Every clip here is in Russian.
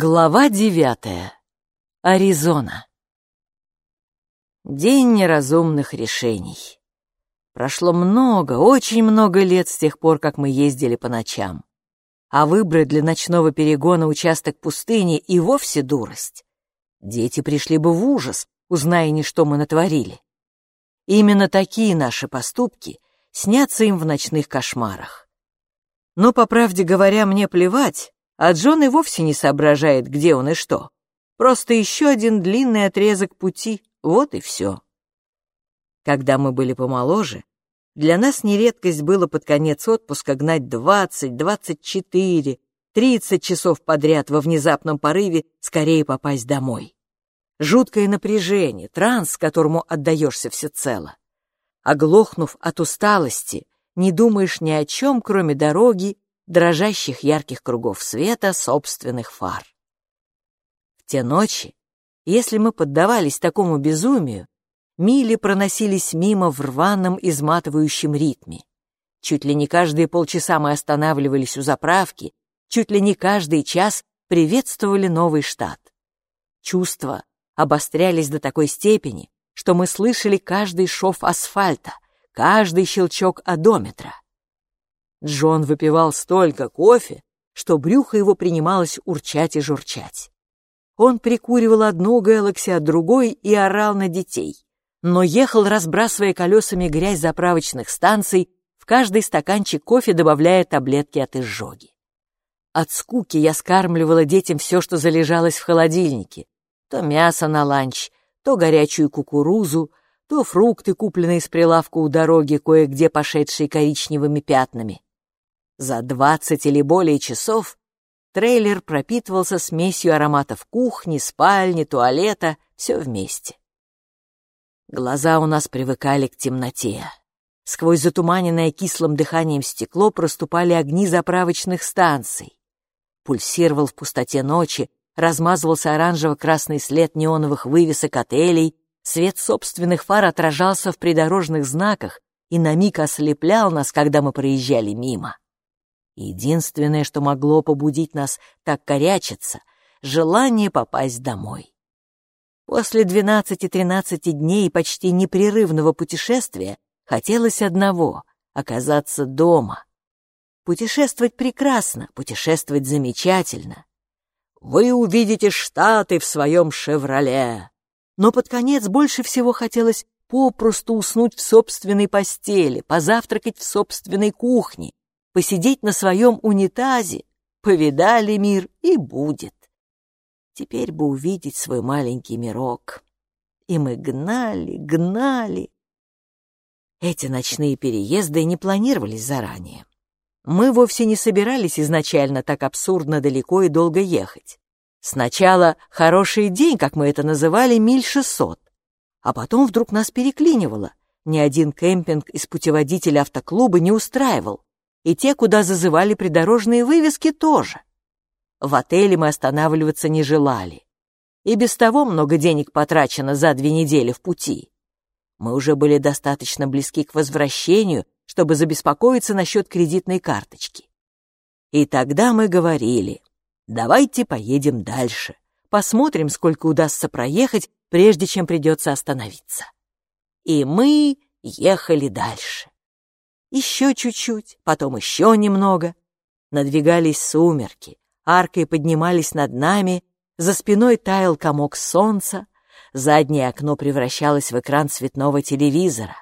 Глава девятая. Аризона. День неразумных решений. Прошло много, очень много лет с тех пор, как мы ездили по ночам. А выбрать для ночного перегона участок пустыни и вовсе дурость. Дети пришли бы в ужас, узная не что мы натворили. Именно такие наши поступки снятся им в ночных кошмарах. Но, по правде говоря, мне плевать, а Джон и вовсе не соображает, где он и что. Просто еще один длинный отрезок пути, вот и все. Когда мы были помоложе, для нас не редкость было под конец отпуска гнать 20, 24, 30 часов подряд во внезапном порыве скорее попасть домой. Жуткое напряжение, транс, которому отдаешься всецело. Оглохнув от усталости, не думаешь ни о чем, кроме дороги дрожащих ярких кругов света собственных фар. В те ночи, если мы поддавались такому безумию, мили проносились мимо в рваном, изматывающем ритме. Чуть ли не каждые полчаса мы останавливались у заправки, чуть ли не каждый час приветствовали новый штат. Чувства обострялись до такой степени, что мы слышали каждый шов асфальта, каждый щелчок одометра. Джон выпивал столько кофе, что брюхо его принималось урчать и журчать. Он прикуривал одну Гэлакси от другой и орал на детей, но ехал, разбрасывая колесами грязь заправочных станций, в каждый стаканчик кофе добавляя таблетки от изжоги. От скуки я скармливала детям все, что залежалось в холодильнике. То мясо на ланч, то горячую кукурузу, то фрукты, купленные с прилавка у дороги, кое-где пошедшие коричневыми пятнами. За двадцать или более часов трейлер пропитывался смесью ароматов кухни, спальни, туалета, все вместе. Глаза у нас привыкали к темноте. Сквозь затуманенное кислым дыханием стекло проступали огни заправочных станций. Пульсировал в пустоте ночи, размазывался оранжево-красный след неоновых вывесок отелей, свет собственных фар отражался в придорожных знаках и на миг ослеплял нас, когда мы проезжали мимо. Единственное, что могло побудить нас так корячиться — желание попасть домой. После двенадцати-тринадцати дней почти непрерывного путешествия хотелось одного — оказаться дома. Путешествовать прекрасно, путешествовать замечательно. Вы увидите Штаты в своем «Шевроле». Но под конец больше всего хотелось попросту уснуть в собственной постели, позавтракать в собственной кухне, посидеть на своем унитазе, повидали мир и будет. Теперь бы увидеть свой маленький мирок. И мы гнали, гнали. Эти ночные переезды не планировались заранее. Мы вовсе не собирались изначально так абсурдно далеко и долго ехать. Сначала хороший день, как мы это называли, миль шестьсот, а потом вдруг нас переклинивало. Ни один кемпинг из путеводителя автоклуба не устраивал и те, куда зазывали придорожные вывески, тоже. В отеле мы останавливаться не желали. И без того много денег потрачено за две недели в пути. Мы уже были достаточно близки к возвращению, чтобы забеспокоиться насчет кредитной карточки. И тогда мы говорили, давайте поедем дальше, посмотрим, сколько удастся проехать, прежде чем придется остановиться. И мы ехали дальше. Еще чуть-чуть, потом еще немного. Надвигались сумерки, аркой поднимались над нами, за спиной таял комок солнца, заднее окно превращалось в экран цветного телевизора.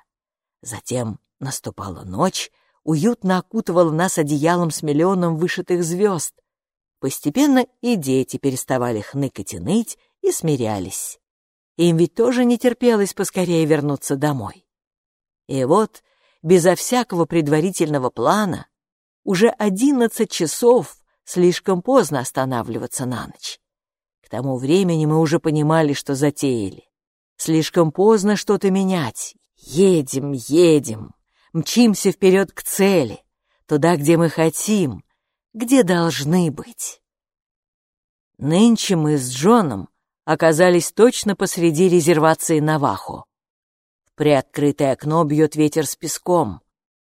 Затем наступала ночь, уютно окутывала нас одеялом с миллионом вышитых звезд. Постепенно и дети переставали хныкать и ныть и смирялись. Им ведь тоже не терпелось поскорее вернуться домой. И вот безо всякого предварительного плана, уже одиннадцать часов слишком поздно останавливаться на ночь. К тому времени мы уже понимали, что затеяли. Слишком поздно что-то менять. Едем, едем, мчимся вперед к цели, туда, где мы хотим, где должны быть. Нынче мы с Джоном оказались точно посреди резервации Навахо. Приоткрытое окно бьет ветер с песком.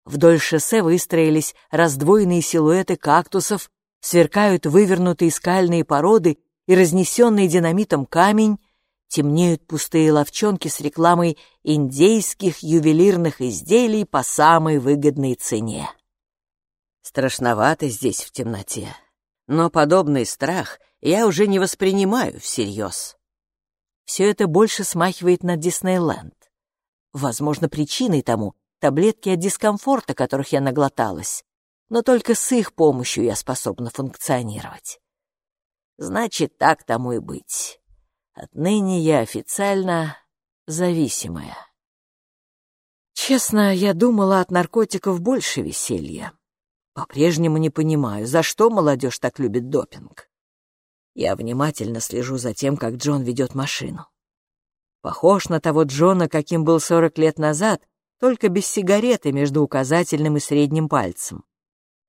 Вдоль шоссе выстроились раздвоенные силуэты кактусов, сверкают вывернутые скальные породы и разнесенный динамитом камень, темнеют пустые ловчонки с рекламой индейских ювелирных изделий по самой выгодной цене. Страшновато здесь в темноте, но подобный страх я уже не воспринимаю всерьез. Все это больше смахивает на Диснейленд. Возможно, причиной тому таблетки от дискомфорта, которых я наглоталась, но только с их помощью я способна функционировать. Значит, так тому и быть. Отныне я официально зависимая. Честно, я думала от наркотиков больше веселья. По-прежнему не понимаю, за что молодежь так любит допинг. Я внимательно слежу за тем, как Джон ведет машину. Похож на того Джона, каким был сорок лет назад, только без сигареты между указательным и средним пальцем.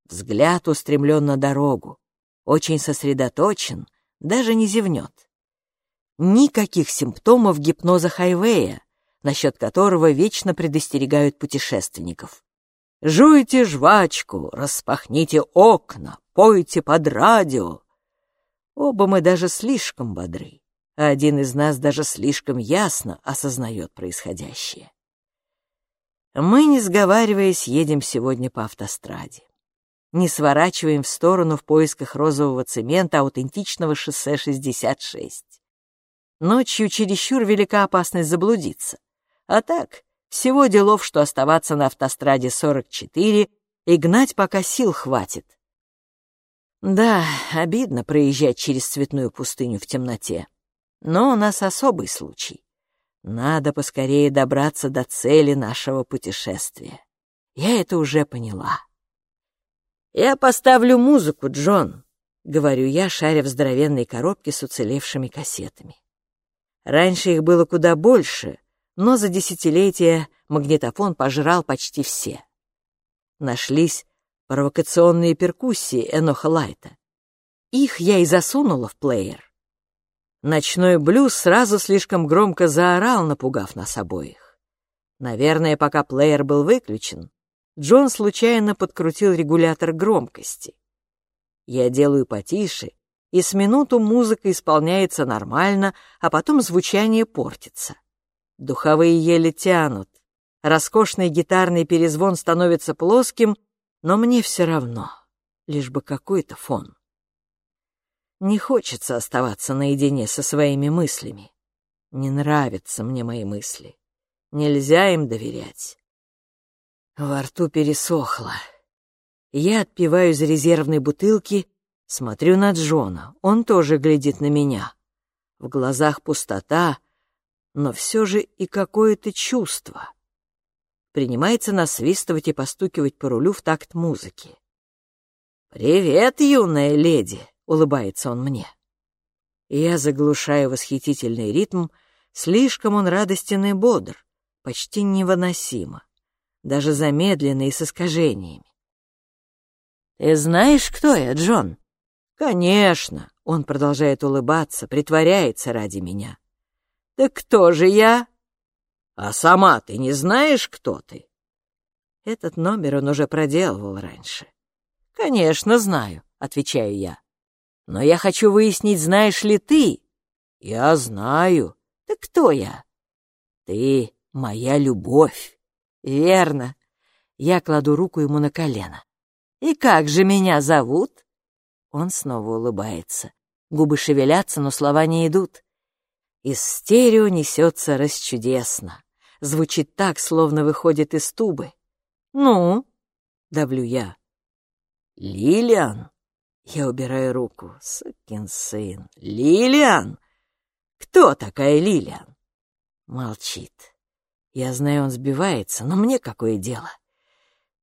Взгляд устремлен на дорогу, очень сосредоточен, даже не зевнет. Никаких симптомов гипноза хайвея, насчет которого вечно предостерегают путешественников. «Жуйте жвачку, распахните окна, пойте под радио». Оба мы даже слишком бодры, а один из нас даже слишком ясно осознает происходящее. Мы, не сговариваясь, едем сегодня по автостраде. Не сворачиваем в сторону в поисках розового цемента аутентичного шоссе 66. Ночью чересчур велика опасность заблудиться. А так, всего делов, что оставаться на автостраде 44 и гнать, пока сил хватит. Да, обидно проезжать через цветную пустыню в темноте. Но у нас особый случай. Надо поскорее добраться до цели нашего путешествия. Я это уже поняла. «Я поставлю музыку, Джон», — говорю я, шаря в здоровенной коробке с уцелевшими кассетами. Раньше их было куда больше, но за десятилетия магнитофон пожрал почти все. Нашлись провокационные перкуссии Эноха Лайта. Их я и засунула в плеер. Ночной блюз сразу слишком громко заорал, напугав нас обоих. Наверное, пока плеер был выключен, Джон случайно подкрутил регулятор громкости. Я делаю потише, и с минуту музыка исполняется нормально, а потом звучание портится. Духовые еле тянут, роскошный гитарный перезвон становится плоским, но мне все равно, лишь бы какой-то фон. Не хочется оставаться наедине со своими мыслями. Не нравятся мне мои мысли. Нельзя им доверять. Во рту пересохло. Я отпиваю из резервной бутылки, смотрю на Джона. Он тоже глядит на меня. В глазах пустота, но все же и какое-то чувство. Принимается насвистывать и постукивать по рулю в такт музыки. «Привет, юная леди!» Улыбается он мне. Я заглушаю восхитительный ритм, слишком он радостен и бодр, почти невыносимо, даже замедленный и с искажениями. «Ты знаешь, кто я, Джон?» «Конечно!» — он продолжает улыбаться, притворяется ради меня. «Так кто же я?» «А сама ты не знаешь, кто ты?» Этот номер он уже проделывал раньше. «Конечно, знаю», — отвечаю я. Но я хочу выяснить, знаешь ли ты. Я знаю. Так кто я? Ты моя любовь. Верно. Я кладу руку ему на колено. И как же меня зовут? Он снова улыбается. Губы шевелятся, но слова не идут. Из стерео несется расчудесно. Звучит так, словно выходит из тубы. «Ну?» — давлю я. «Лилиан?» Я убираю руку. Сукин сын. Лилиан? Кто такая Лилиан? Молчит. Я знаю, он сбивается, но мне какое дело?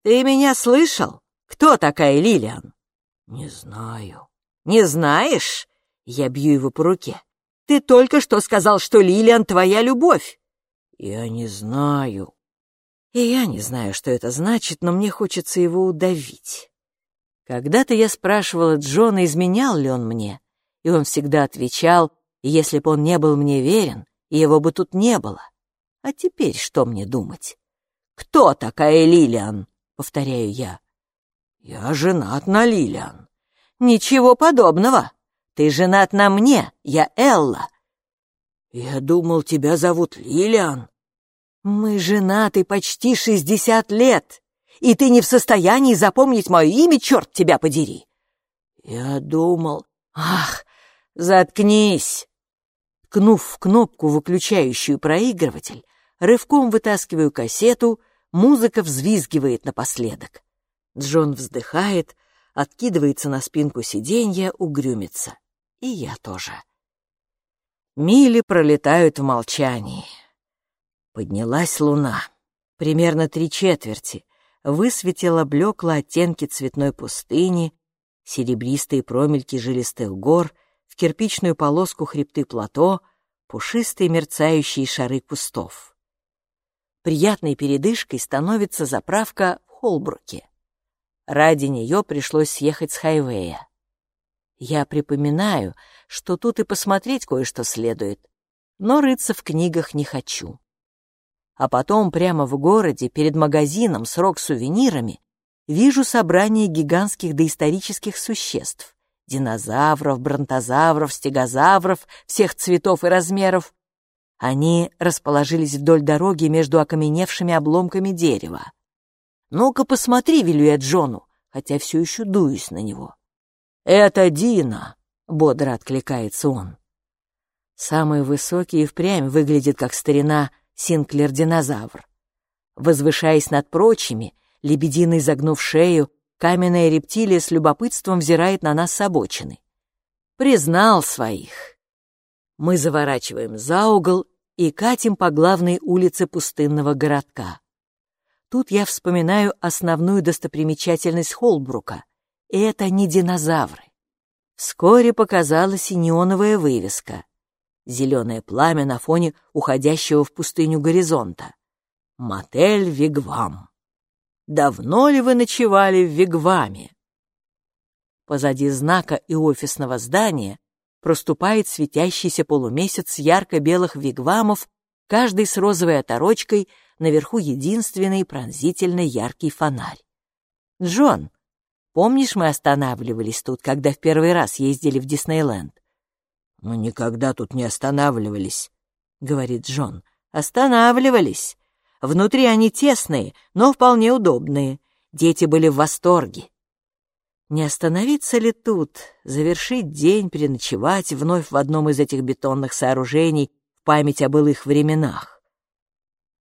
Ты меня слышал? Кто такая Лилиан? Не знаю. Не знаешь? Я бью его по руке. Ты только что сказал, что Лилиан твоя любовь. Я не знаю. И я не знаю, что это значит, но мне хочется его удавить. Когда-то я спрашивала Джона, изменял ли он мне, и он всегда отвечал, если бы он не был мне верен, его бы тут не было. А теперь что мне думать? «Кто такая Лилиан?» — повторяю я. «Я женат на Лилиан». «Ничего подобного. Ты женат на мне, я Элла». «Я думал, тебя зовут Лилиан». «Мы женаты почти шестьдесят лет, и ты не в состоянии запомнить мое имя, черт тебя подери!» «Я думал...» «Ах, заткнись!» Ткнув в кнопку, выключающую проигрыватель, рывком вытаскиваю кассету, музыка взвизгивает напоследок. Джон вздыхает, откидывается на спинку сиденья, угрюмится. И я тоже. Мили пролетают в молчании. Поднялась луна, примерно три четверти, высветила блекло оттенки цветной пустыни, серебристые промельки жилистых гор, в кирпичную полоску хребты плато, пушистые мерцающие шары кустов. Приятной передышкой становится заправка в Холбруке. Ради нее пришлось съехать с хайвея. Я припоминаю, что тут и посмотреть кое-что следует, но рыться в книгах не хочу. А потом прямо в городе, перед магазином с рок-сувенирами, вижу собрание гигантских доисторических существ. Динозавров, бронтозавров, стегозавров всех цветов и размеров. Они расположились вдоль дороги между окаменевшими обломками дерева. «Ну-ка посмотри», — велю я Джону, хотя все еще дуюсь на него. «Это Дина», — бодро откликается он. Самый высокий и впрямь выглядит как старина Синклер-динозавр. Возвышаясь над прочими, лебединый загнув шею, каменная рептилия с любопытством взирает на нас с обочины. Признал своих. Мы заворачиваем за угол и катим по главной улице пустынного городка. Тут я вспоминаю основную достопримечательность Холбрука это не динозавры. Вскоре показалась и неоновая вывеска. Зеленое пламя на фоне уходящего в пустыню горизонта. Мотель Вигвам. Давно ли вы ночевали в Вигваме? Позади знака и офисного здания проступает светящийся полумесяц ярко-белых вигвамов, каждый с розовой оторочкой, наверху единственный пронзительно яркий фонарь. «Джон, Помнишь, мы останавливались тут, когда в первый раз ездили в Диснейленд?» «Мы никогда тут не останавливались», — говорит Джон. «Останавливались. Внутри они тесные, но вполне удобные. Дети были в восторге. Не остановиться ли тут, завершить день, переночевать вновь в одном из этих бетонных сооружений в память о былых временах?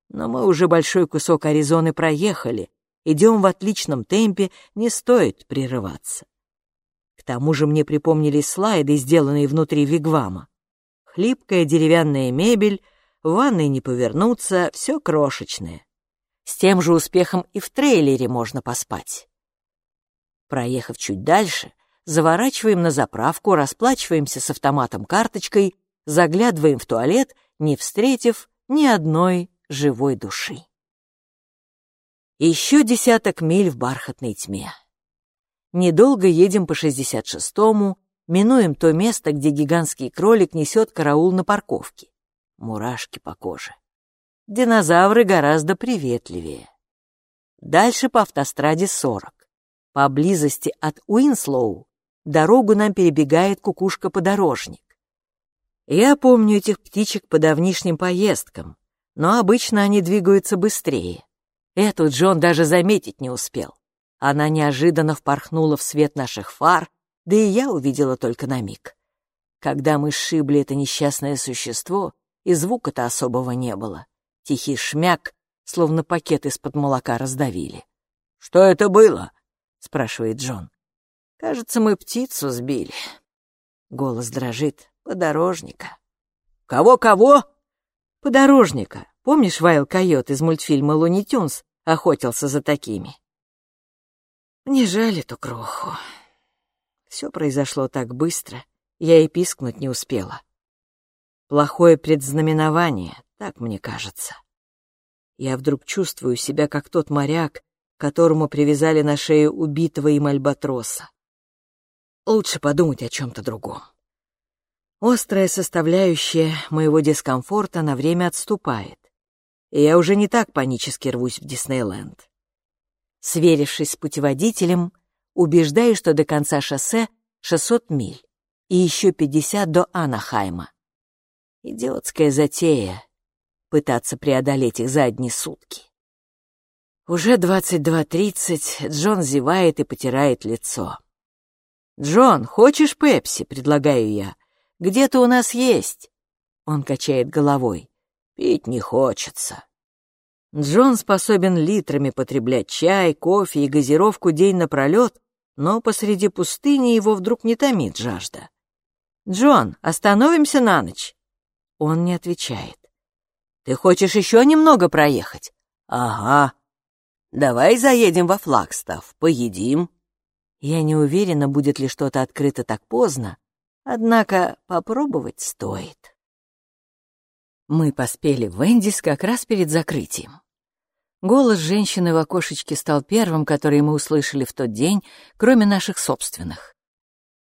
Но мы уже большой кусок Аризоны проехали, идем в отличном темпе, не стоит прерываться. Тому же мне припомнились слайды, сделанные внутри вигвама. Хлипкая деревянная мебель, в ванной не повернуться, все крошечное. С тем же успехом и в трейлере можно поспать. Проехав чуть дальше, заворачиваем на заправку, расплачиваемся с автоматом карточкой, заглядываем в туалет, не встретив ни одной живой души. Еще десяток миль в бархатной тьме. Недолго едем по 66-му, минуем то место, где гигантский кролик несет караул на парковке. Мурашки по коже. Динозавры гораздо приветливее. Дальше по автостраде 40. Поблизости от Уинслоу дорогу нам перебегает кукушка-подорожник. Я помню этих птичек по давнишним поездкам, но обычно они двигаются быстрее. Эту Джон даже заметить не успел. Она неожиданно впорхнула в свет наших фар, да и я увидела только на миг. Когда мы сшибли это несчастное существо, и звука-то особого не было. Тихий шмяк, словно пакет из-под молока раздавили. «Что это было?» — спрашивает Джон. «Кажется, мы птицу сбили». Голос дрожит. «Подорожника». «Кого-кого?» «Подорожника. Помнишь Вайл Койот из мультфильма «Луни Тюнс»? охотился за такими. Мне жаль эту кроху. Все произошло так быстро, я и пискнуть не успела. Плохое предзнаменование, так мне кажется. Я вдруг чувствую себя как тот моряк, которому привязали на шею убитого им альбатроса. Лучше подумать о чем-то другом. Острая составляющая моего дискомфорта на время отступает и я уже не так панически рвусь в Диснейленд. Сверившись с путеводителем, убеждаю, что до конца шоссе 600 миль. и еще пятьдесят до Анахайма. Идиотская затея — пытаться преодолеть их за одни сутки. Уже двадцать два тридцать, Джон зевает и потирает лицо. «Джон, хочешь пепси?» — предлагаю я. «Где-то у нас есть». Он качает головой. «Пить не хочется». Джон способен литрами потреблять чай, кофе и газировку день напролет, но посреди пустыни его вдруг не томит жажда. «Джон, остановимся на ночь?» Он не отвечает. «Ты хочешь еще немного проехать?» «Ага», Давай заедем во Флагстав, поедим. Я не уверена, будет ли что-то открыто так поздно, однако попробовать стоит. Мы поспели в Эндис как раз перед закрытием. Голос женщины в окошечке стал первым, который мы услышали в тот день, кроме наших собственных.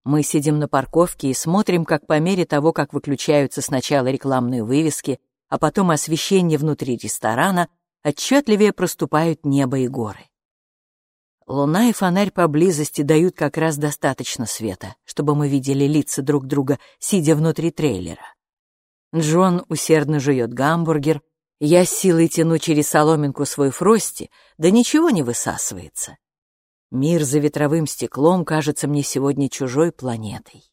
Мы сидим на парковке и смотрим, как по мере того, как выключаются сначала рекламные вывески, а потом освещение внутри ресторана, отчетливее проступают небо и горы. Луна и фонарь поблизости дают как раз достаточно света, чтобы мы видели лица друг друга, сидя внутри трейлера. Джон усердно жует гамбургер, я силой тяну через соломинку свой фрости, да ничего не высасывается. Мир за ветровым стеклом кажется мне сегодня чужой планетой.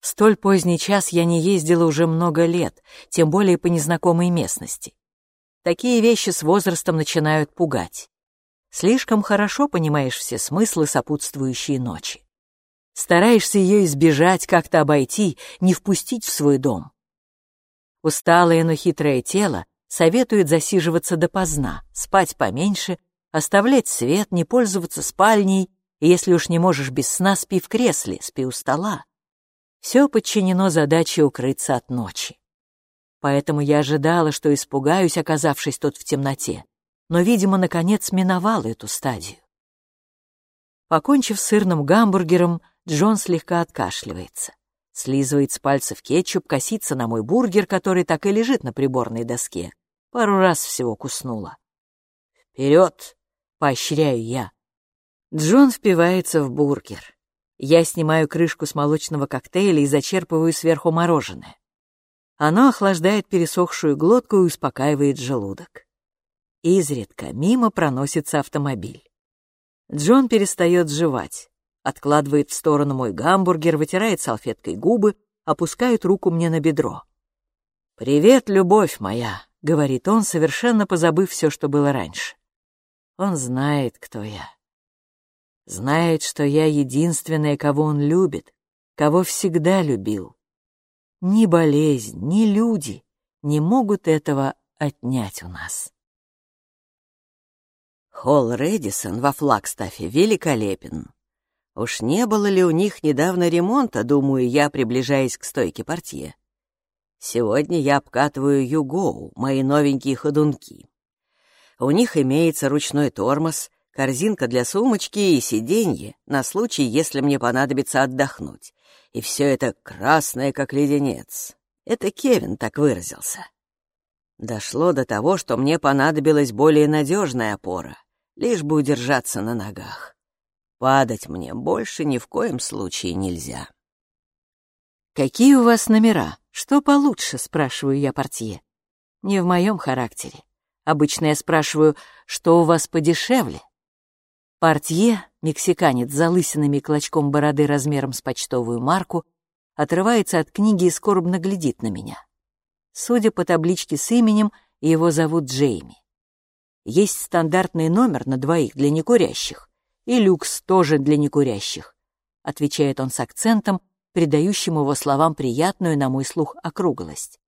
Столь поздний час я не ездила уже много лет, тем более по незнакомой местности. Такие вещи с возрастом начинают пугать. Слишком хорошо понимаешь все смыслы сопутствующей ночи. Стараешься ее избежать, как-то обойти, не впустить в свой дом. Усталое, но хитрое тело советует засиживаться допоздна, спать поменьше, оставлять свет, не пользоваться спальней, и если уж не можешь без сна, спи в кресле, спи у стола. Все подчинено задаче укрыться от ночи поэтому я ожидала, что испугаюсь, оказавшись тут в темноте, но, видимо, наконец миновала эту стадию. Покончив с сырным гамбургером, Джон слегка откашливается, слизывает с пальцев кетчуп, косится на мой бургер, который так и лежит на приборной доске. Пару раз всего куснула. «Вперед!» — поощряю я. Джон впивается в бургер. Я снимаю крышку с молочного коктейля и зачерпываю сверху мороженое. Оно охлаждает пересохшую глотку и успокаивает желудок. Изредка мимо проносится автомобиль. Джон перестает жевать, откладывает в сторону мой гамбургер, вытирает салфеткой губы, опускает руку мне на бедро. «Привет, любовь моя», — говорит он, совершенно позабыв все, что было раньше. Он знает, кто я. Знает, что я единственная, кого он любит, кого всегда любил. Ни болезнь, ни люди не могут этого отнять у нас. Холл Редисон во Флагстафе великолепен. Уж не было ли у них недавно ремонта, думаю я, приближаясь к стойке портье. Сегодня я обкатываю Югоу, мои новенькие ходунки. У них имеется ручной тормоз, корзинка для сумочки и сиденье на случай, если мне понадобится отдохнуть и все это красное, как леденец. Это Кевин так выразился. Дошло до того, что мне понадобилась более надежная опора, лишь бы удержаться на ногах. Падать мне больше ни в коем случае нельзя. «Какие у вас номера? Что получше?» — спрашиваю я портье. Не в моем характере. Обычно я спрашиваю, что у вас подешевле. Портье, мексиканец залысинами и клочком бороды размером с почтовую марку, отрывается от книги и скорбно глядит на меня. Судя по табличке с именем, его зовут Джейми. Есть стандартный номер на двоих для некурящих, и люкс тоже для некурящих, отвечает он с акцентом, придающим его словам приятную, на мой слух, округлость.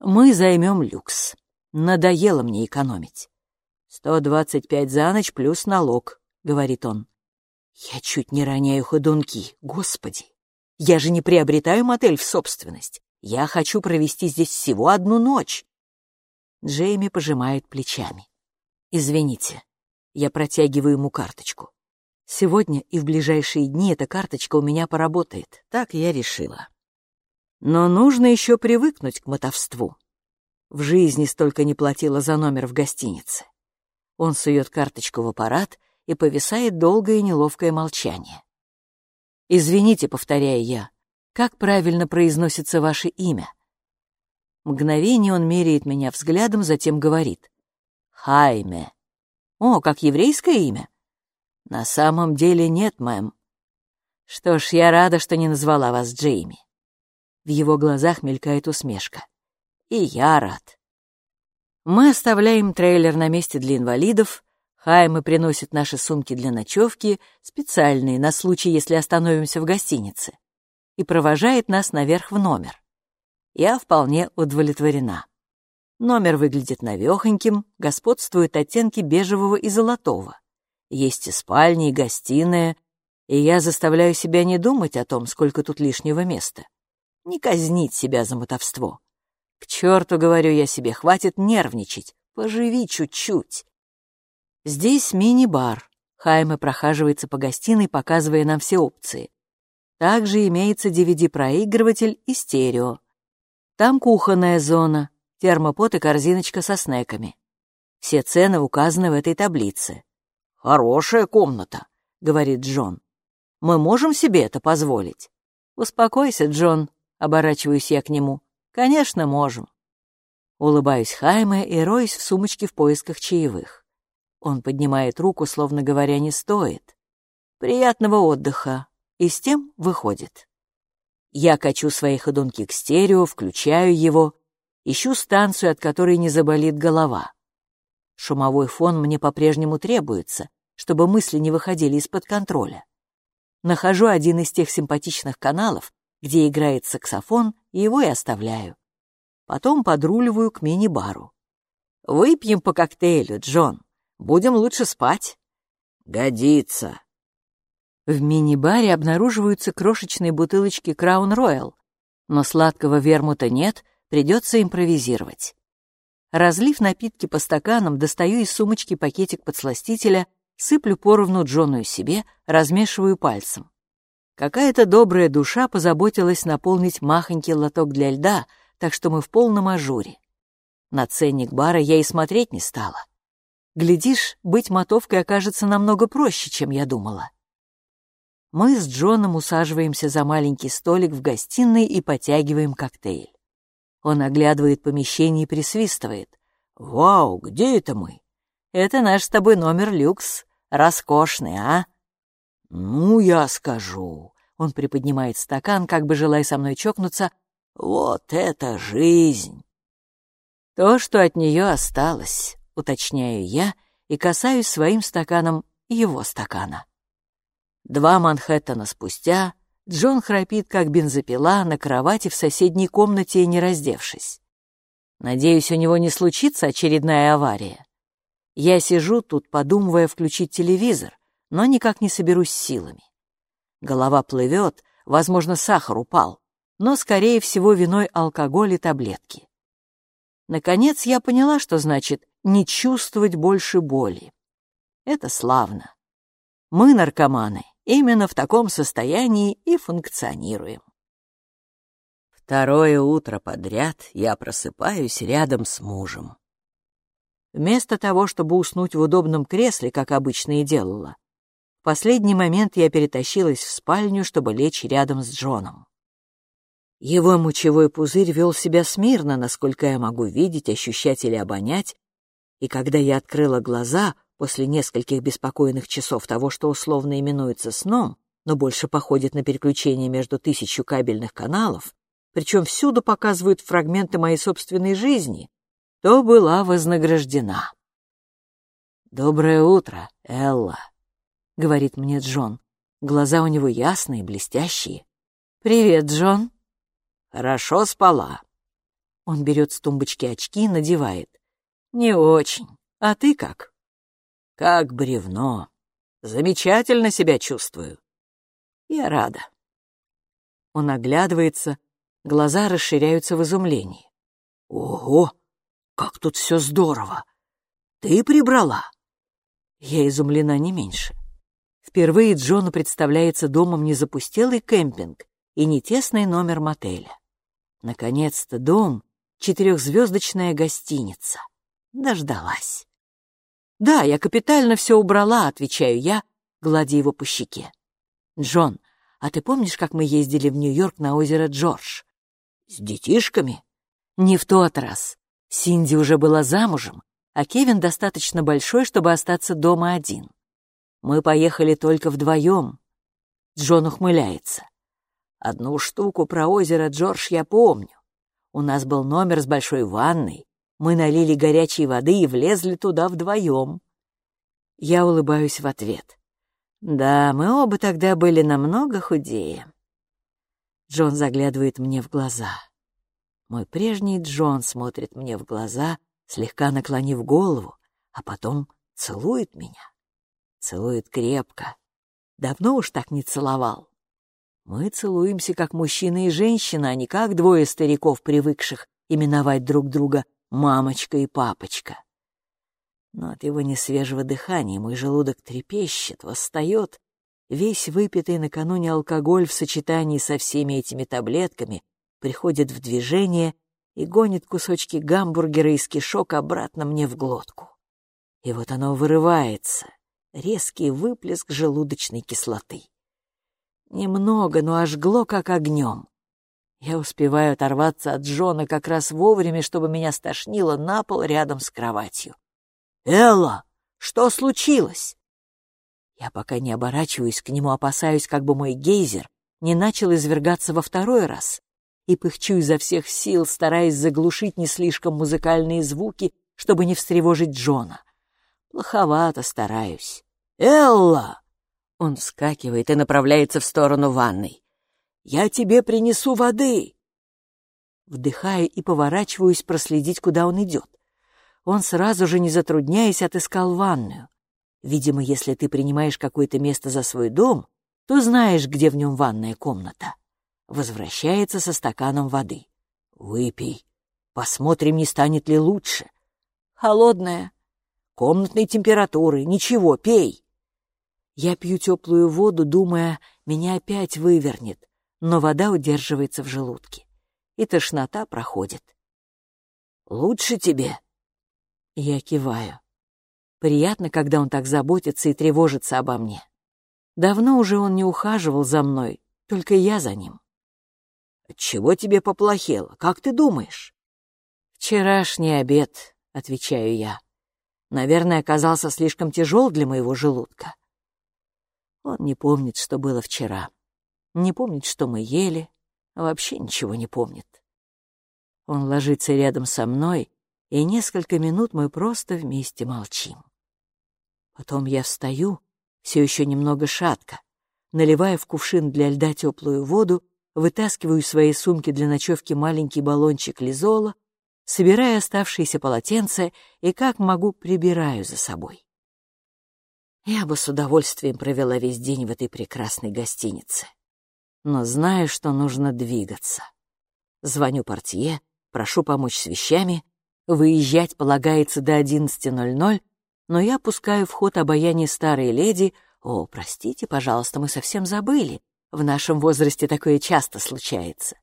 Мы займем люкс. Надоело мне экономить. Сто двадцать пять за ночь плюс налог, — говорит он. «Я чуть не роняю ходунки, господи! Я же не приобретаю мотель в собственность. Я хочу провести здесь всего одну ночь». Джейми пожимает плечами. «Извините, я протягиваю ему карточку. Сегодня и в ближайшие дни эта карточка у меня поработает, так я решила. Но нужно еще привыкнуть к мотовству. В жизни столько не платила за номер в гостинице. Он сует карточку в аппарат — и повисает долгое неловкое молчание. «Извините», — повторяю я, Как правильно произносится ваше имя? Мгновение он меряет меня взглядом, затем говорит. Хайме. О, как еврейское имя? На самом деле нет, мэм. Что ж, я рада, что не назвала вас Джейми. В его глазах мелькает усмешка. И я рад. Мы оставляем трейлер на месте для инвалидов, Хайме приносит наши сумки для ночевки, специальные на случай, если остановимся в гостинице, и провожает нас наверх в номер. Я вполне удовлетворена. Номер выглядит навехоньким, господствуют оттенки бежевого и золотого. Есть и спальня, и гостиная, и я заставляю себя не думать о том, сколько тут лишнего места. Не казнить себя за мотовство. К черту, говорю я себе, хватит нервничать, поживи чуть-чуть. Здесь мини-бар. Хайме прохаживается по гостиной, показывая нам все опции. Также имеется DVD-проигрыватель и стерео. Там кухонная зона, термопот и корзиночка со снеками. Все цены указаны в этой таблице. «Хорошая комната», — говорит Джон. «Мы можем себе это позволить?» «Успокойся, Джон», — оборачиваюсь я к нему. «Конечно, можем». Улыбаюсь Хайме и роюсь в сумочке в поисках чаевых. Он поднимает руку, словно говоря, не стоит. Приятного отдыха. И с тем выходит. Я качу свои ходунки к стерео, включаю его, ищу станцию, от которой не заболит голова. Шумовой фон мне по-прежнему требуется, чтобы мысли не выходили из-под контроля. Нахожу один из тех симпатичных каналов, где играет саксофон, и его и оставляю. Потом подруливаю к мини-бару. «Выпьем по коктейлю, Джон», Будем лучше спать». «Годится». В мини-баре обнаруживаются крошечные бутылочки Краун Роял, но сладкого вермута нет, придется импровизировать. Разлив напитки по стаканам, достаю из сумочки пакетик подсластителя, сыплю поровну Джону и себе, размешиваю пальцем. Какая-то добрая душа позаботилась наполнить махонький лоток для льда, так что мы в полном ажуре. На ценник бара я и смотреть не стала. Глядишь, быть мотовкой окажется намного проще, чем я думала. Мы с Джоном усаживаемся за маленький столик в гостиной и потягиваем коктейль. Он оглядывает помещение и присвистывает. «Вау, где это мы?» «Это наш с тобой номер люкс. Роскошный, а?» «Ну, я скажу». Он приподнимает стакан, как бы желая со мной чокнуться. «Вот это жизнь!» То, что от нее осталось уточняю я и касаюсь своим стаканом его стакана. Два Манхэттена спустя Джон храпит, как бензопила, на кровати в соседней комнате, не раздевшись. Надеюсь, у него не случится очередная авария. Я сижу тут, подумывая включить телевизор, но никак не соберусь силами. Голова плывет, возможно, сахар упал, но, скорее всего, виной алкоголь и таблетки. Наконец я поняла, что значит не чувствовать больше боли. Это славно. Мы, наркоманы, именно в таком состоянии и функционируем. Второе утро подряд я просыпаюсь рядом с мужем. Вместо того, чтобы уснуть в удобном кресле, как обычно и делала, в последний момент я перетащилась в спальню, чтобы лечь рядом с Джоном. Его мочевой пузырь вел себя смирно, насколько я могу видеть, ощущать или обонять, и когда я открыла глаза после нескольких беспокойных часов того, что условно именуется сном, но больше походит на переключение между тысячу кабельных каналов, причем всюду показывают фрагменты моей собственной жизни, то была вознаграждена. «Доброе утро, Элла», — говорит мне Джон. Глаза у него ясные, блестящие. «Привет, Джон». «Хорошо спала». Он берет с тумбочки очки и надевает. «Не очень. А ты как?» «Как бревно. Замечательно себя чувствую». «Я рада». Он оглядывается, глаза расширяются в изумлении. «Ого! Как тут все здорово! Ты прибрала?» Я изумлена не меньше. Впервые Джону представляется домом не запустелый кемпинг и не тесный номер мотеля. Наконец-то дом — четырехзвездочная гостиница. Дождалась. «Да, я капитально все убрала», — отвечаю я, гладя его по щеке. «Джон, А ты помнишь, как мы ездили в Нью-Йорк на озеро Джордж? С детишками? Не в тот раз. Синди уже была замужем, а Кевин достаточно большой, чтобы остаться дома один. Мы поехали только вдвоем. Джон ухмыляется. Одну штуку про озеро Джордж я помню. У нас был номер с большой ванной. Мы налили горячей воды и влезли туда вдвоем. Я улыбаюсь в ответ. Да, мы оба тогда были намного худее. Джон заглядывает мне в глаза. Мой прежний Джон смотрит мне в глаза, слегка наклонив голову, а потом целует меня. Целует крепко. Давно уж так не целовал. Мы целуемся как мужчина и женщина, а не как двое стариков, привыкших именовать друг друга мамочка и папочка но от его несвежего дыхания мой желудок трепещет, восстает. Весь выпитый накануне алкоголь в сочетании со всеми этими таблетками приходит в движение и гонит кусочки гамбургера из кишок обратно мне в глотку. И вот оно вырывается, резкий выплеск желудочной кислоты. Немного, но ожгло как огнем. Я успеваю оторваться от Джона как раз вовремя, чтобы меня стошнило на пол рядом с кроватью. «Элла, что случилось?» Я пока не оборачиваюсь к нему, опасаюсь, как бы мой гейзер не начал извергаться во второй раз, и пыхчу изо всех сил, стараясь заглушить не слишком музыкальные звуки, чтобы не встревожить Джона. Плоховато стараюсь. «Элла!» Он вскакивает и направляется в сторону ванной. «Я тебе принесу воды!» Вдыхаю и поворачиваюсь проследить, куда он идет он сразу же, не затрудняясь, отыскал ванную. Видимо, если ты принимаешь какое-то место за свой дом, то знаешь, где в нем ванная комната. Возвращается со стаканом воды. Выпей. Посмотрим, не станет ли лучше. Холодная. Комнатной температуры. Ничего, пей. Я пью теплую воду, думая, меня опять вывернет, но вода удерживается в желудке, и тошнота проходит. «Лучше тебе?» Я киваю. Приятно, когда он так заботится и тревожится обо мне. Давно уже он не ухаживал за мной, только я за ним. «Чего тебе поплохело? Как ты думаешь?» «Вчерашний обед», — отвечаю я. «Наверное, оказался слишком тяжел для моего желудка». Он не помнит, что было вчера. Не помнит, что мы ели. Вообще ничего не помнит. Он ложится рядом со мной и несколько минут мы просто вместе молчим. Потом я встаю, все еще немного шатко, наливая в кувшин для льда теплую воду, вытаскиваю из своей сумки для ночевки маленький баллончик лизола, собираю оставшиеся полотенца и, как могу, прибираю за собой. Я бы с удовольствием провела весь день в этой прекрасной гостинице. Но знаю, что нужно двигаться. Звоню портье, прошу помочь с вещами, Выезжать полагается до 11.00, но я пускаю в ход обаяние старой леди. О, простите, пожалуйста, мы совсем забыли. В нашем возрасте такое часто случается.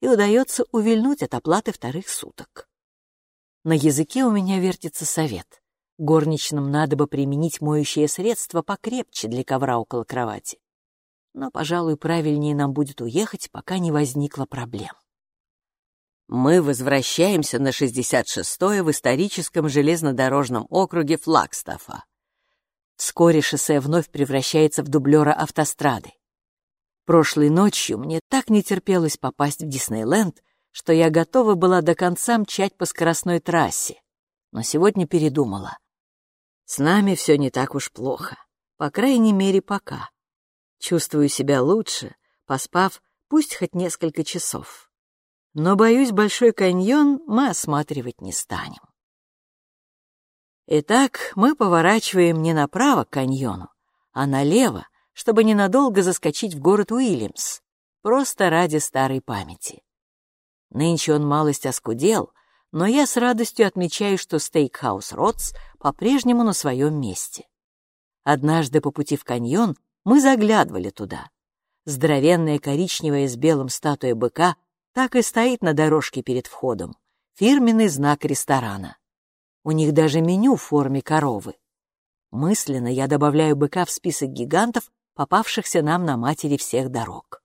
И удается увильнуть от оплаты вторых суток. На языке у меня вертится совет. Горничным надо бы применить моющее средство покрепче для ковра около кровати. Но, пожалуй, правильнее нам будет уехать, пока не возникло проблем. Мы возвращаемся на 66-е в историческом железнодорожном округе Флагстафа. Вскоре шоссе вновь превращается в дублера автострады. Прошлой ночью мне так не терпелось попасть в Диснейленд, что я готова была до конца мчать по скоростной трассе, но сегодня передумала. С нами все не так уж плохо, по крайней мере, пока. Чувствую себя лучше, поспав пусть хоть несколько часов но, боюсь, Большой каньон мы осматривать не станем. Итак, мы поворачиваем не направо к каньону, а налево, чтобы ненадолго заскочить в город Уильямс, просто ради старой памяти. Нынче он малость оскудел, но я с радостью отмечаю, что стейкхаус Ротс по-прежнему на своем месте. Однажды по пути в каньон мы заглядывали туда. Здоровенная коричневая с белым статуя быка так и стоит на дорожке перед входом. Фирменный знак ресторана. У них даже меню в форме коровы. Мысленно я добавляю быка в список гигантов, попавшихся нам на матери всех дорог.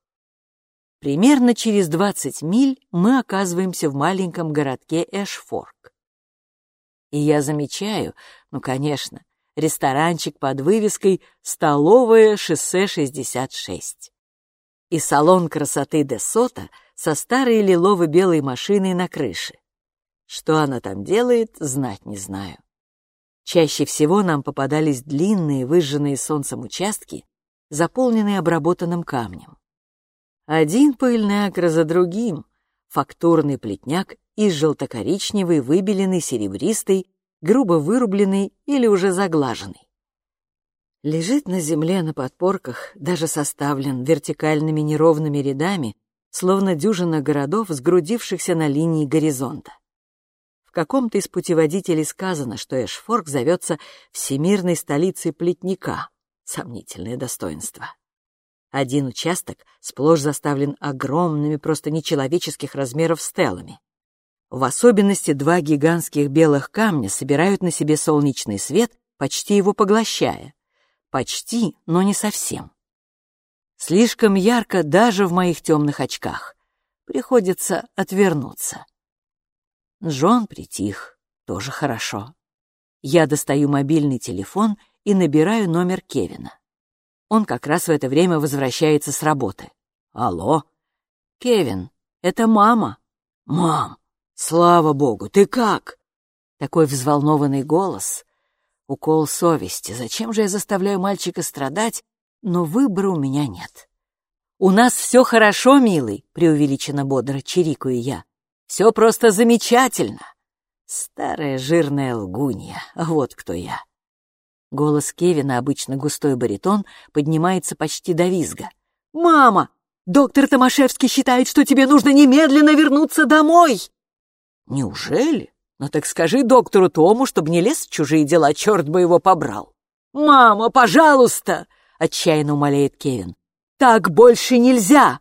Примерно через 20 миль мы оказываемся в маленьком городке Эшфорк. И я замечаю, ну, конечно, ресторанчик под вывеской «Столовое шоссе 66» и салон красоты де Сота со старой лилово-белой машиной на крыше. Что она там делает, знать не знаю. Чаще всего нам попадались длинные, выжженные солнцем участки, заполненные обработанным камнем. Один пыльный акр за другим, фактурный плетняк из желто-коричневой, выбеленный серебристой, грубо вырубленный или уже заглаженный. Лежит на земле на подпорках, даже составлен вертикальными неровными рядами, словно дюжина городов, сгрудившихся на линии горизонта. В каком-то из путеводителей сказано, что Эшфорк зовется всемирной столицей плетника. Сомнительное достоинство. Один участок сплошь заставлен огромными, просто нечеловеческих размеров стелами. В особенности два гигантских белых камня собирают на себе солнечный свет, почти его поглощая. Почти, но не совсем. Слишком ярко даже в моих темных очках. Приходится отвернуться. Джон притих, тоже хорошо. Я достаю мобильный телефон и набираю номер Кевина. Он как раз в это время возвращается с работы. «Алло?» «Кевин, это мама». «Мам, слава богу, ты как?» Такой взволнованный голос. Укол совести. Зачем же я заставляю мальчика страдать, но выбора у меня нет. «У нас все хорошо, милый», — преувеличенно бодро чирикаю я. «Все просто замечательно». Старая жирная лгунья, вот кто я. Голос Кевина, обычно густой баритон, поднимается почти до визга. «Мама! Доктор Томашевский считает, что тебе нужно немедленно вернуться домой!» «Неужели? Ну так скажи доктору Тому, чтобы не лез в чужие дела, черт бы его побрал!» «Мама, пожалуйста!» — отчаянно умоляет Кевин. «Так больше нельзя!»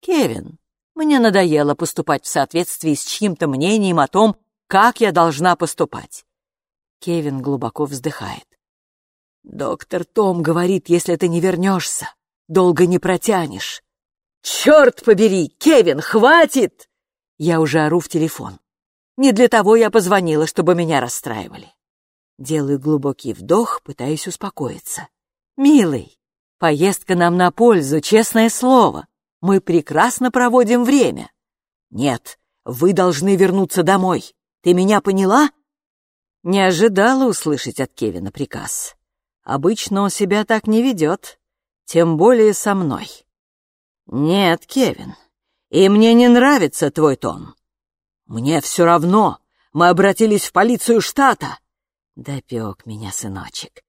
«Кевин, мне надоело поступать в соответствии с чьим-то мнением о том, как я должна поступать». Кевин глубоко вздыхает. Доктор Том говорит, если ты не вернешься, долго не протянешь. Черт побери, Кевин, хватит! Я уже ору в телефон. Не для того я позвонила, чтобы меня расстраивали. Делаю глубокий вдох, пытаясь успокоиться. Милый, поездка нам на пользу, честное слово. Мы прекрасно проводим время. Нет, вы должны вернуться домой. Ты меня поняла? Не ожидала услышать от Кевина приказ. Обычно он себя так не ведет, тем более со мной. Нет, Кевин, и мне не нравится твой тон. Мне все равно, мы обратились в полицию штата. Допек меня, сыночек.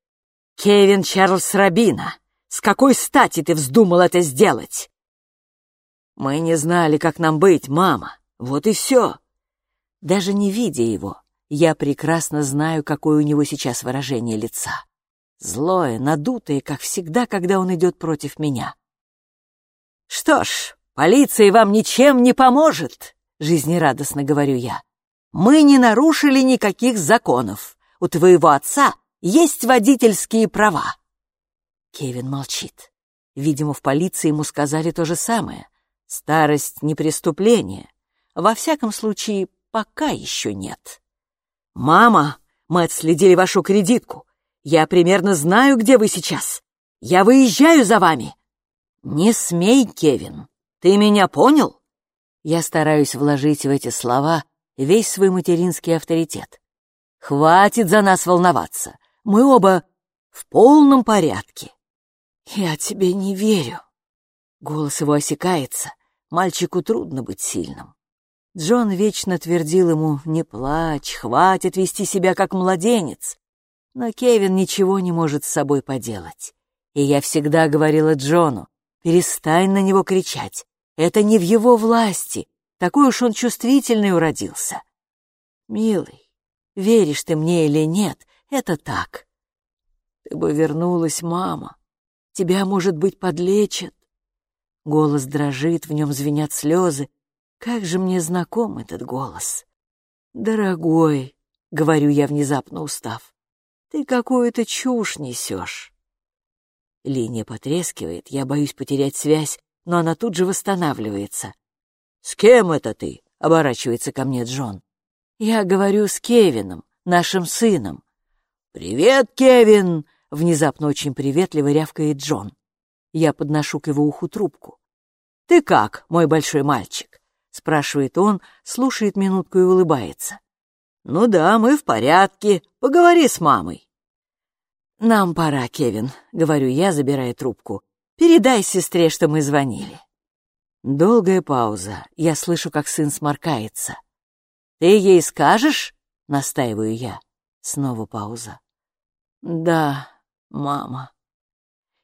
Кевин Чарльз Рабина, с какой стати ты вздумал это сделать? Мы не знали, как нам быть, мама, вот и все. Даже не видя его, я прекрасно знаю, какое у него сейчас выражение лица. Злое, надутое, как всегда, когда он идет против меня. «Что ж, полиция вам ничем не поможет», — жизнерадостно говорю я. «Мы не нарушили никаких законов. У твоего отца есть водительские права». Кевин молчит. Видимо, в полиции ему сказали то же самое. Старость — не преступление. Во всяком случае, пока еще нет. «Мама, мы отследили вашу кредитку. Я примерно знаю, где вы сейчас. Я выезжаю за вами. Не смей, Кевин. Ты меня понял? Я стараюсь вложить в эти слова весь свой материнский авторитет. Хватит за нас волноваться. Мы оба в полном порядке. Я тебе не верю. Голос его осекается. Мальчику трудно быть сильным. Джон вечно твердил ему «Не плачь, хватит вести себя как младенец». Но Кевин ничего не может с собой поделать. И я всегда говорила Джону, перестань на него кричать. Это не в его власти. Такой уж он чувствительный уродился. Милый, веришь ты мне или нет, это так. Ты бы вернулась, мама. Тебя, может быть, подлечат. Голос дрожит, в нем звенят слезы. Как же мне знаком этот голос. Дорогой, — говорю я, внезапно устав, ты какую-то чушь несешь. Линия потрескивает, я боюсь потерять связь, но она тут же восстанавливается. «С кем это ты?» — оборачивается ко мне Джон. «Я говорю с Кевином, нашим сыном». «Привет, Кевин!» — внезапно очень приветливо рявкает Джон. Я подношу к его уху трубку. «Ты как, мой большой мальчик?» — спрашивает он, слушает минутку и улыбается. «Ну да, мы в порядке. Поговори с мамой». «Нам пора, Кевин», — говорю я, забирая трубку. «Передай сестре, что мы звонили». Долгая пауза. Я слышу, как сын сморкается. «Ты ей скажешь?» — настаиваю я. Снова пауза. «Да, мама».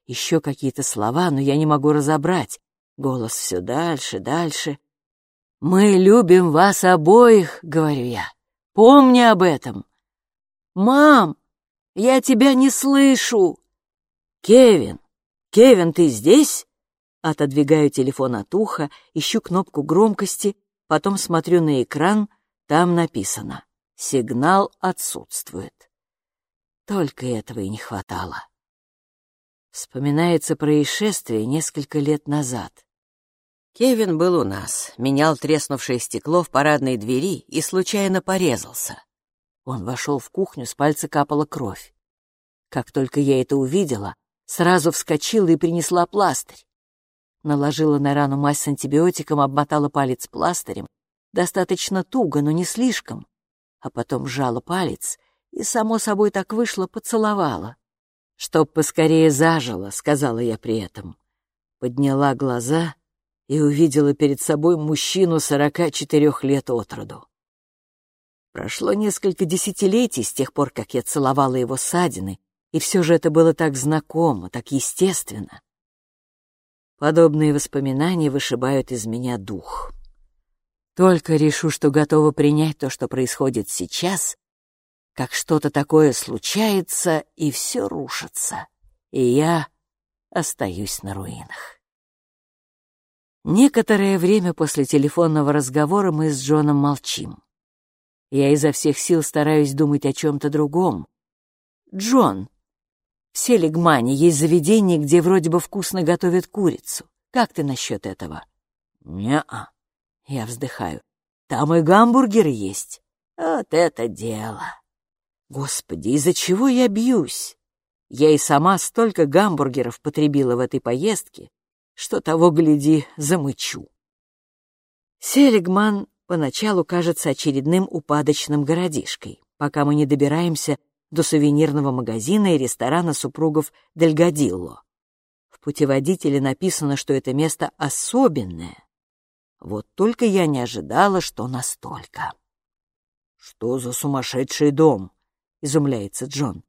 Еще какие-то слова, но я не могу разобрать. Голос все дальше, дальше. «Мы любим вас обоих», — говорю я. «Помни об этом». «Мам, я тебя не слышу!» «Кевин! Кевин, ты здесь?» Отодвигаю телефон от уха, ищу кнопку громкости, потом смотрю на экран, там написано «Сигнал отсутствует». Только этого и не хватало. Вспоминается происшествие несколько лет назад. Кевин был у нас, менял треснувшее стекло в парадной двери и случайно порезался. Он вошел в кухню, с пальца капала кровь. Как только я это увидела, сразу вскочила и принесла пластырь. Наложила на рану мазь с антибиотиком, обмотала палец пластырем, достаточно туго, но не слишком, а потом сжала палец и, само собой так вышло, поцеловала. «Чтоб поскорее зажило», — сказала я при этом. Подняла глаза и увидела перед собой мужчину сорока четырех лет от роду. Прошло несколько десятилетий с тех пор, как я целовала его ссадины, и все же это было так знакомо, так естественно. Подобные воспоминания вышибают из меня дух. Только решу, что готова принять то, что происходит сейчас, как что-то такое случается, и все рушится, и я остаюсь на руинах. Некоторое время после телефонного разговора мы с Джоном молчим. Я изо всех сил стараюсь думать о чем-то другом. «Джон, в Селигмане есть заведение, где вроде бы вкусно готовят курицу. Как ты насчет этого?» «Не-а». Я вздыхаю. «Там и гамбургеры есть. Вот это дело!» Господи, из-за чего я бьюсь? Я и сама столько гамбургеров потребила в этой поездке, что того, гляди, замычу. Селигман поначалу кажется очередным упадочным городишкой, пока мы не добираемся до сувенирного магазина и ресторана супругов Дельгадилло. В путеводителе написано, что это место особенное. Вот только я не ожидала, что настолько. «Что за сумасшедший дом?» — изумляется Джон.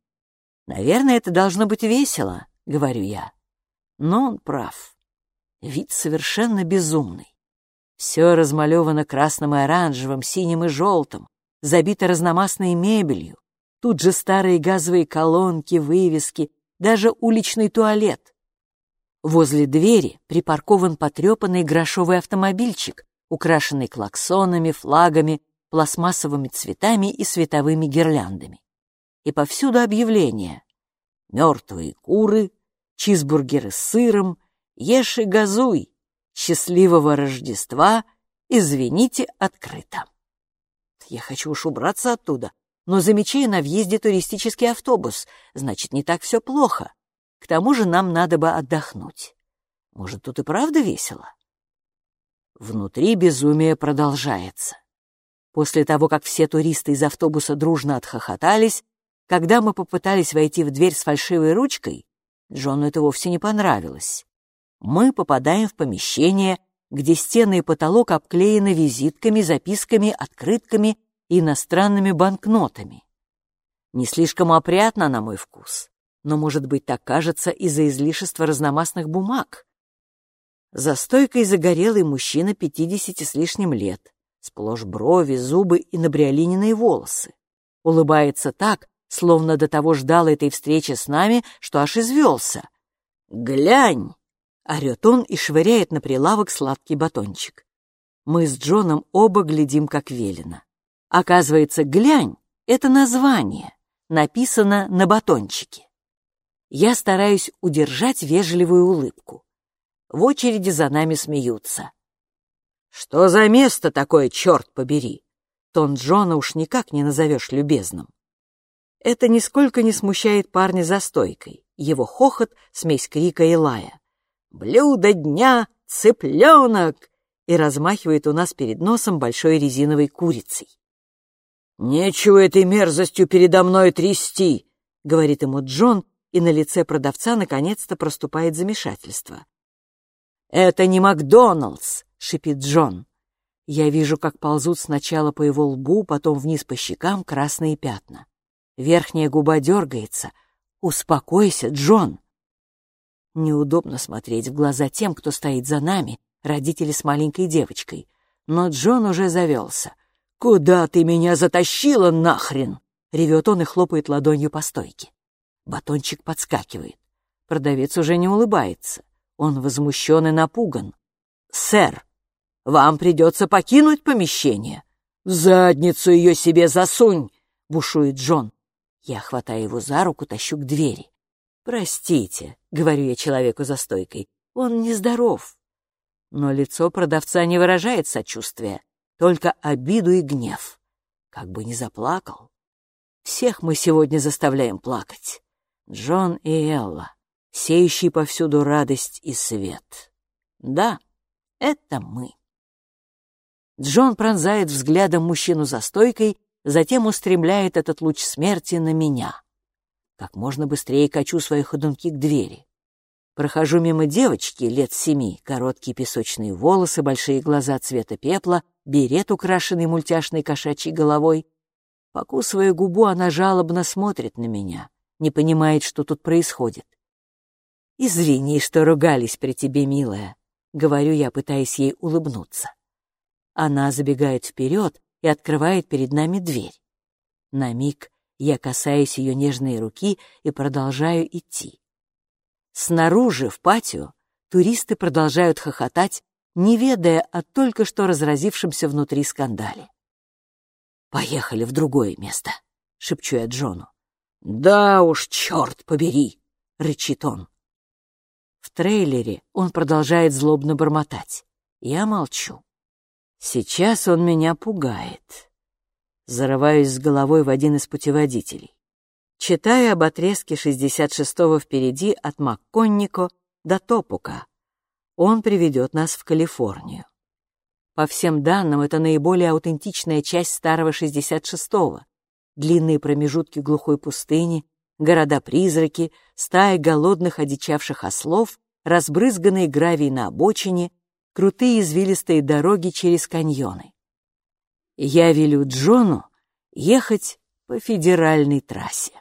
«Наверное, это должно быть весело», — говорю я. Но он прав. Вид совершенно безумный. Все размалевано красным и оранжевым, синим и желтым, забито разномастной мебелью. Тут же старые газовые колонки, вывески, даже уличный туалет. Возле двери припаркован потрепанный грошовый автомобильчик, украшенный клаксонами, флагами, пластмассовыми цветами и световыми гирляндами. И повсюду объявления. Мертвые куры, чизбургеры с сыром, Ешь и газуй. Счастливого Рождества. Извините, открыто. Я хочу уж убраться оттуда, но замечаю на въезде туристический автобус. Значит, не так все плохо. К тому же нам надо бы отдохнуть. Может, тут и правда весело? Внутри безумие продолжается. После того, как все туристы из автобуса дружно отхохотались, когда мы попытались войти в дверь с фальшивой ручкой, Джону это вовсе не понравилось мы попадаем в помещение, где стены и потолок обклеены визитками, записками, открытками иностранными банкнотами. Не слишком опрятно на мой вкус, но, может быть, так кажется из-за излишества разномастных бумаг. За стойкой загорелый мужчина пятидесяти с лишним лет, сплошь брови, зубы и набриолиненные волосы. Улыбается так, словно до того ждал этой встречи с нами, что аж извелся. «Глянь!» Орет он и швыряет на прилавок сладкий батончик. Мы с Джоном оба глядим, как велено. Оказывается, глянь — это название, написано на батончике. Я стараюсь удержать вежливую улыбку. В очереди за нами смеются. «Что за место такое, черт побери?» Тон Джона уж никак не назовешь любезным. Это нисколько не смущает парня за стойкой. Его хохот — смесь крика и лая. «Блюдо дня! Цыпленок!» и размахивает у нас перед носом большой резиновой курицей. «Нечего этой мерзостью передо мной трясти!» — говорит ему Джон, и на лице продавца наконец-то проступает замешательство. «Это не Макдоналдс!» — шипит Джон. Я вижу, как ползут сначала по его лбу, потом вниз по щекам красные пятна. Верхняя губа дергается. «Успокойся, Джон!» Неудобно смотреть в глаза тем, кто стоит за нами, родители с маленькой девочкой. Но Джон уже завелся. «Куда ты меня затащила нахрен?» — ревет он и хлопает ладонью по стойке. Батончик подскакивает. Продавец уже не улыбается. Он возмущен и напуган. «Сэр, вам придется покинуть помещение». «В задницу ее себе засунь!» — бушует Джон. Я хватаю его за руку, тащу к двери. «Простите», — говорю я человеку за стойкой, — «он нездоров». Но лицо продавца не выражает сочувствия, только обиду и гнев. Как бы не заплакал. Всех мы сегодня заставляем плакать. Джон и Элла, сеющие повсюду радость и свет. Да, это мы. Джон пронзает взглядом мужчину за стойкой, затем устремляет этот луч смерти на меня. Как можно быстрее качу свои ходунки к двери. Прохожу мимо девочки лет семи, короткие песочные волосы, большие глаза цвета пепла, берет, украшенный мультяшной кошачьей головой. Покусывая губу, она жалобно смотрит на меня, не понимает, что тут происходит. «Извини, что ругались при тебе, милая», — говорю я, пытаясь ей улыбнуться. Она забегает вперед и открывает перед нами дверь. На миг я касаюсь ее нежной руки и продолжаю идти. Снаружи, в патио, туристы продолжают хохотать, не ведая о только что разразившемся внутри скандале. «Поехали в другое место», — шепчу я Джону. «Да уж, черт побери!» — рычит он. В трейлере он продолжает злобно бормотать. Я молчу. Сейчас он меня пугает. Зарываюсь с головой в один из путеводителей. Читаю об отрезке 66-го впереди от Макконнико до Топука. Он приведет нас в Калифорнию. По всем данным, это наиболее аутентичная часть старого 66-го. Длинные промежутки глухой пустыни, города-призраки, стаи голодных одичавших ослов, разбрызганные гравий на обочине, крутые извилистые дороги через каньоны. Я велю Джону ехать по федеральной трассе.